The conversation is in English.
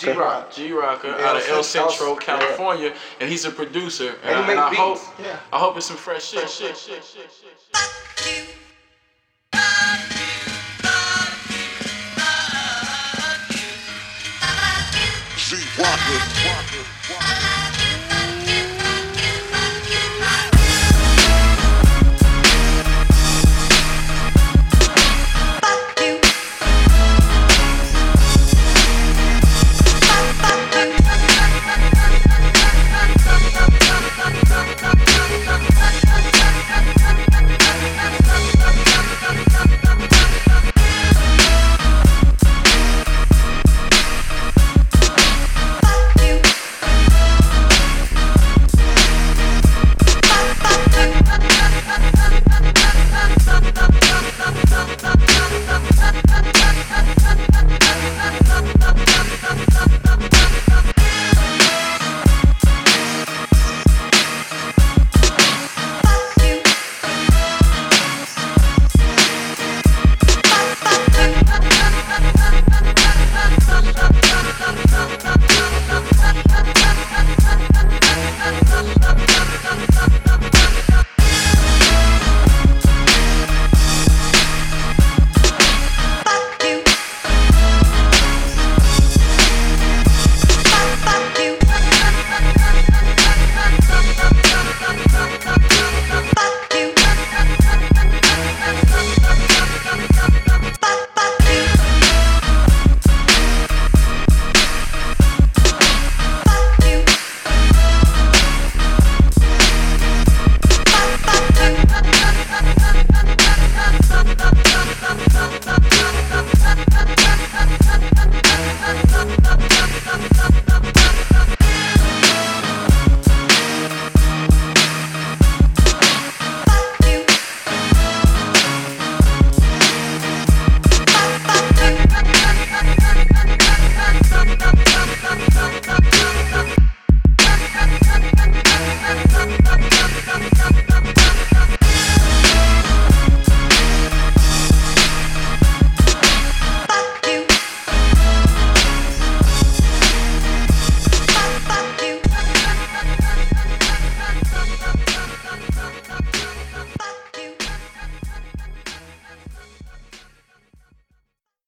G Rock. G Rocker out of El Centro, California, yeah. California, and he's a producer. And and, I, and I hope, yeah. I hope it's some fresh shit. shit, shit, shit, shit. G Rocker.